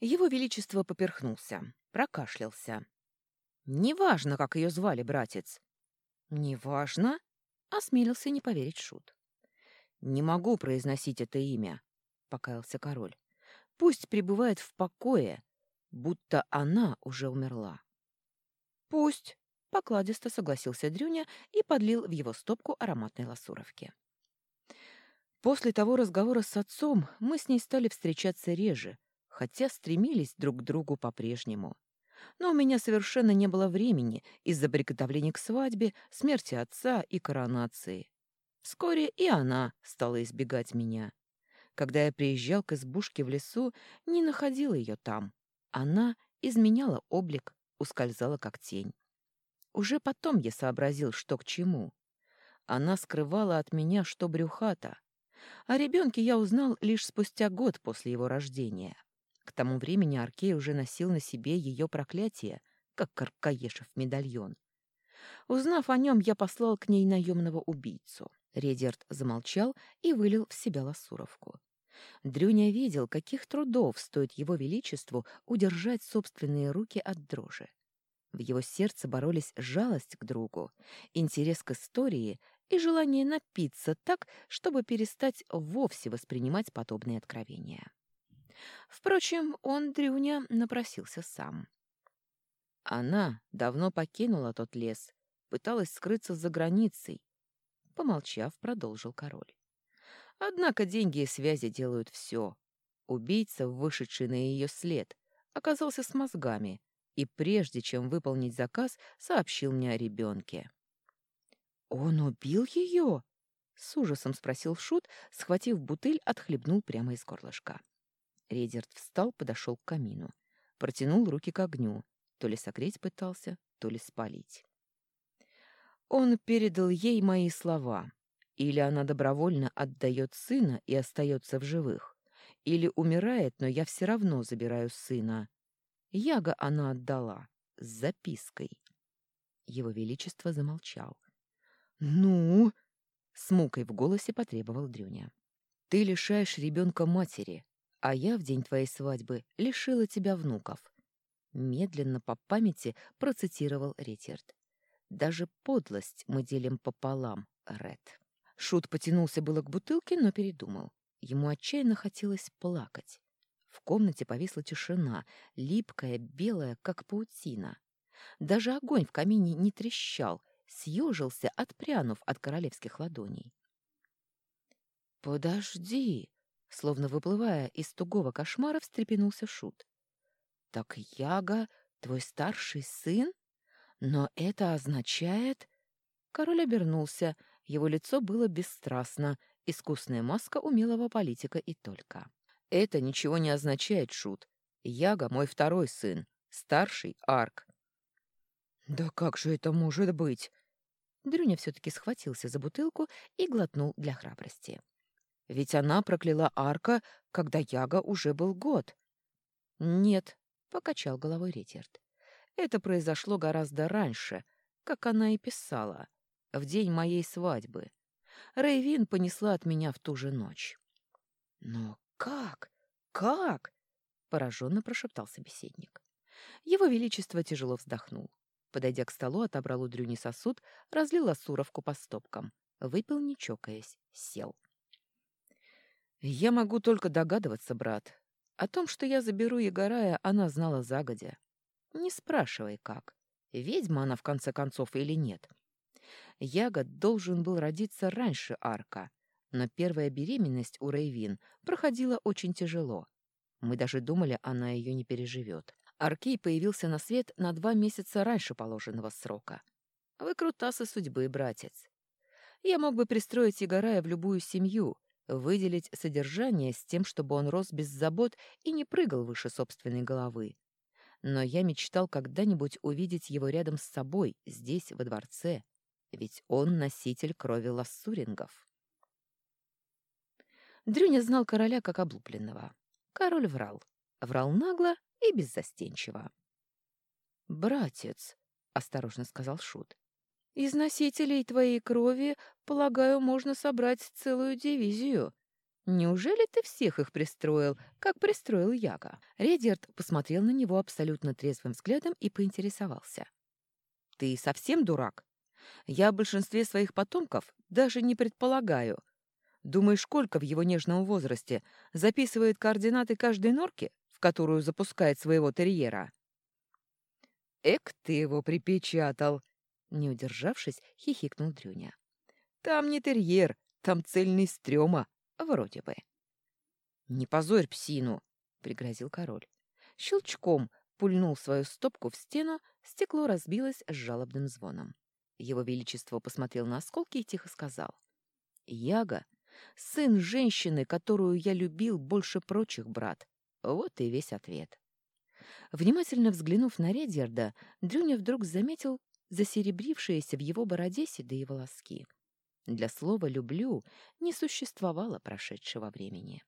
Его Величество поперхнулся, прокашлялся. «Неважно, как ее звали, братец». «Неважно?» — осмелился не поверить Шут. «Не могу произносить это имя», — покаялся король. «Пусть пребывает в покое, будто она уже умерла». «Пусть», — покладисто согласился Дрюня и подлил в его стопку ароматной ласуровки. После того разговора с отцом мы с ней стали встречаться реже, хотя стремились друг к другу по-прежнему. Но у меня совершенно не было времени из-за приготовлений к свадьбе, смерти отца и коронации. Вскоре и она стала избегать меня. Когда я приезжал к избушке в лесу, не находил ее там. Она изменяла облик, ускользала как тень. Уже потом я сообразил, что к чему. Она скрывала от меня, что брюхата. О ребенке я узнал лишь спустя год после его рождения. Тому времени Аркей уже носил на себе ее проклятие, как Каркаешев медальон. Узнав о нем, я послал к ней наемного убийцу. Редерт замолчал и вылил в себя ласуровку. Дрюня видел, каких трудов стоит его величеству удержать собственные руки от дрожи. В его сердце боролись жалость к другу, интерес к истории и желание напиться так, чтобы перестать вовсе воспринимать подобные откровения. Впрочем, он, Дрюня, напросился сам. Она давно покинула тот лес, пыталась скрыться за границей. Помолчав, продолжил король. Однако деньги и связи делают все. Убийца, вышедший на ее след, оказался с мозгами и прежде чем выполнить заказ, сообщил мне о ребенке. «Он убил ее?» — с ужасом спросил Шут, схватив бутыль, отхлебнул прямо из горлышка. Редерт встал, подошел к камину. Протянул руки к огню. То ли согреть пытался, то ли спалить. Он передал ей мои слова. Или она добровольно отдает сына и остается в живых, или умирает, но я все равно забираю сына. Яга она отдала, с запиской. Его Величество замолчал. «Ну?» — с мукой в голосе потребовал Дрюня. «Ты лишаешь ребенка матери, а я в день твоей свадьбы лишила тебя внуков. Медленно по памяти процитировал Реттерт. Даже подлость мы делим пополам, Ред. Шут потянулся было к бутылке, но передумал. Ему отчаянно хотелось плакать. В комнате повисла тишина, липкая, белая, как паутина. Даже огонь в камине не трещал, съежился, отпрянув от королевских ладоней. «Подожди!» Словно выплывая из тугого кошмара, встрепенулся Шут. «Так Яга твой старший сын? Но это означает...» Король обернулся, его лицо было бесстрастно, искусная маска умелого политика и только. «Это ничего не означает, Шут. Яга — мой второй сын, старший — Арк». «Да как же это может быть?» Дрюня все-таки схватился за бутылку и глотнул для храбрости. Ведь она прокляла Арка, когда Яга уже был год. Нет, покачал головой Реттерт. Это произошло гораздо раньше, как она и писала, в день моей свадьбы. Рейвин понесла от меня в ту же ночь. Но как? Как? пораженно прошептал собеседник. Его величество тяжело вздохнул. Подойдя к столу, отобрал у Дрюни сосуд, разлил осуровку по стопкам. Выпил, не чокаясь, сел. Я могу только догадываться, брат. О том, что я заберу Егорая, она знала загодя. Не спрашивай, как. Ведьма она, в конце концов, или нет. Ягод должен был родиться раньше Арка, но первая беременность у Рейвин проходила очень тяжело. Мы даже думали, она ее не переживет. Аркей появился на свет на два месяца раньше положенного срока. Вы крутасы судьбы, братец. Я мог бы пристроить Егорая в любую семью, выделить содержание с тем, чтобы он рос без забот и не прыгал выше собственной головы. Но я мечтал когда-нибудь увидеть его рядом с собой, здесь, во дворце, ведь он носитель крови лассурингов. Дрюня знал короля как облупленного. Король врал. Врал нагло и беззастенчиво. «Братец», — осторожно сказал Шут, из носителей твоей крови, полагаю, можно собрать целую дивизию. Неужели ты всех их пристроил, как пристроил Яга? Редерт посмотрел на него абсолютно трезвым взглядом и поинтересовался. Ты совсем дурак? Я о большинстве своих потомков даже не предполагаю. Думаешь, сколько в его нежном возрасте записывает координаты каждой норки, в которую запускает своего терьера? Эк, ты его припечатал! Не удержавшись, хихикнул Дрюня. Там не терьер, там цельный стрёма, вроде бы. Не позорь псину, пригрозил король. Щелчком пульнул свою стопку в стену, стекло разбилось с жалобным звоном. Его Величество посмотрел на осколки и тихо сказал. «Яга — сын женщины, которую я любил больше прочих, брат. Вот и весь ответ». Внимательно взглянув на Редерда, Дрюня вдруг заметил засеребрившиеся в его бороде седые волоски. Для слова «люблю» не существовало прошедшего времени.